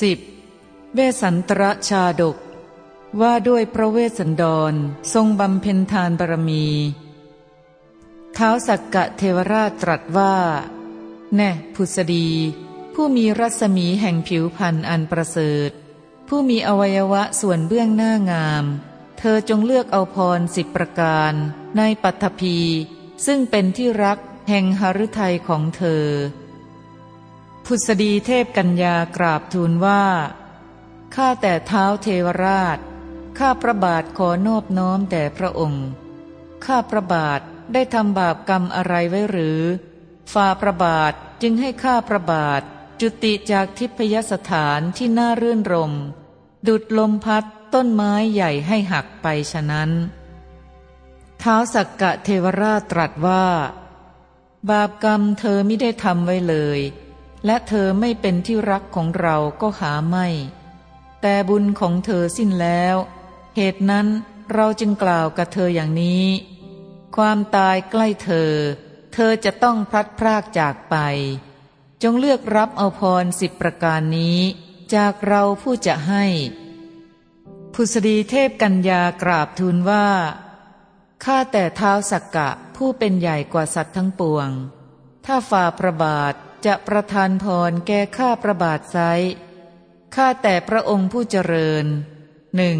สิบเวสันตรชาดก ว่าด้วยพระเวสสันดรทรงบำเพ็ญทานบารมีเท้าสักกะเทวราชตรัสว่า แน่พุษดี ผู้มีรัศมีแห่งผิวพันธ์อันประเสริฐ ผู้มีอวัยวะส่วนเบื้องหน้างาม เธอจงเลือกเอาพรสิบประการ ในปัทภีซึ่งเป็นที่รักแห่งหฤทัยของเธอ พุษดีเทพกัญญากราบทูลว่า ข้าแต่เท้าเทวราช ข้าพระบาทขอนอบน้อมแต่พระองค์ ข้าพระบาทได้ทำบาปกรรมอะไรไว้หรือฝ่าพระบาทจึงให้ข้าพระบาท จุติจากทิพยสถานที่น่ารื่นรม ดุดลมพัดต้นไม้ใหญ่ให้หักไปฉะนั้น เท้าสักกะเทวราชตรัสว่า บาปกรรมเธอไม่ได้ทำไว้เลย และเธอไม่เป็นที่รักของเราก็หาไม่ แต่บุญของเธอสิ้นแล้ว เหตุนั้นเราจึงกล่าวกับเธออย่างนี้ ความตายใกล้เธอ เธอจะต้องพลัดพรากจากไป จงเลือกรับเอาพรสิบประการนี้ จากเราผู้จะให้พุษดีเทพกัญญากราบทูลว่า ข้าแต่เท้าสักกะผู้เป็นใหญ่กว่าสัตว์ทั้งปวง ถ้าฝ่าประบาท จะประทานพรแก่ข้าประบาทไซข้าแต่พระองค์ผู้เจริญหนึ่ง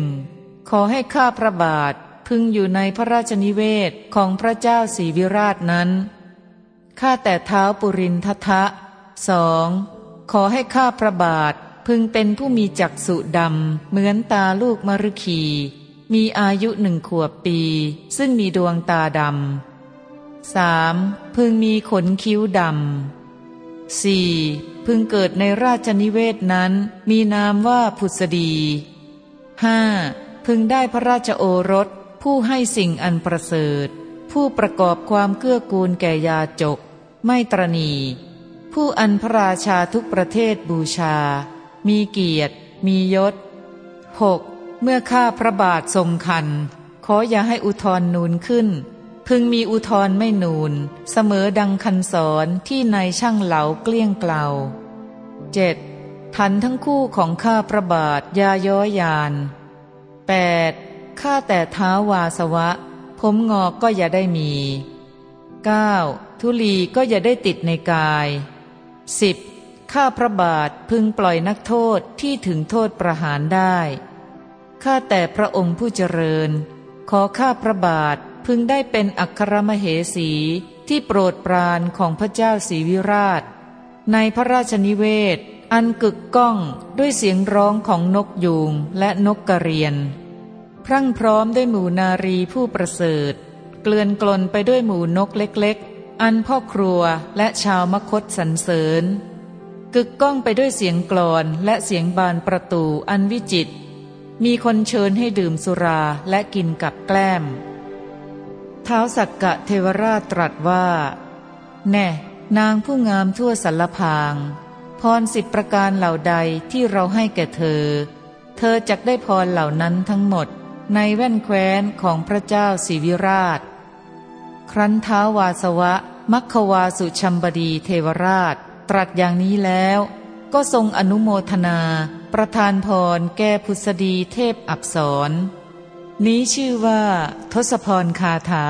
ขอให้ข้าพระบาทพึงอยู่ในพระราชนิเวศของพระเจ้าศรีวิราชนั้น ข้าแต่เท้าปุรินททะสองขอให้ข้าพระบาทพึงเป็นผู้มีจักษุดำเหมือนตาลูกมรุขีมีอายุหนึ่งขวบปี ซึ่งมีดวงตาดำสามพึงมีขนคิ้วดำ สี่พึงเกิดในราชนิเวศนั้นมีนามว่าผุษดีห้าพึงได้พระราชโอรส ผู้ให้สิ่งอันประเสริฐ ผู้ประกอบความเกื้อกูลแก่ยาจก ไม่ตรณี ผู้อันพระราชาทุกประเทศบูชา มีเกียรติ มียศหกเมื่อข้าพระบาททรงคัน ขออย่าให้อุทธรนูนขึ้น พึงมีอุทธรไม่นูน เสมอดังคันสอนที่ในช่างเหลาเกลี้ยงเกลาเจ็ดทันทั้งคู่ของข้าพระบาทยาย้อยยานแปดข้าแต่ท้าวาสวะ ผมงอกก็อย่าได้มีเก้าทุลีก็อย่าได้ติดในกายสิบข้าพระบาทพึงปล่อยนักโทษที่ถึงโทษประหารได้ ข้าแต่พระองค์ผู้เจริญ ขอข้าพระบาท พึงได้เป็นอัครมเหสีที่โปรดปรานของพระเจ้าศรีวิราช ในพระราชนิเวศ อันกึกก้องด้วยเสียงร้องของนกยูงและนกกระเรียน พรั่งพร้อมด้วยหมู่นารีผู้ประเสริฐ เกลื่อนกลนไปด้วยหมู่นกเล็กๆ อันพ่อครัวและชาวมคตสรรเสริญ กึกก้องไปด้วยเสียงกลอนและเสียงบานประตูอันวิจิตมีคนเชิญให้ดื่มสุราและกินกับแกล้ม ท้าสักกะเทวราชตรัสว่า แน่นางผู้งามทั่วสารพางพรสิบประการเหล่าใดที่เราให้แก่เธอ เธอจักได้พรเหล่านั้นทั้งหมดในแว่นแคว้นของพระเจ้าสิวิราช ครั้นท้าวาสวะ มัคควาสุชัมบดีเทวราช ตรัสอย่างนี้แล้ว ก็ทรงอนุโมทนา ประทานพรแก่พุษดีเทพอับสร นี้ชื่อว่าทศพรคาถา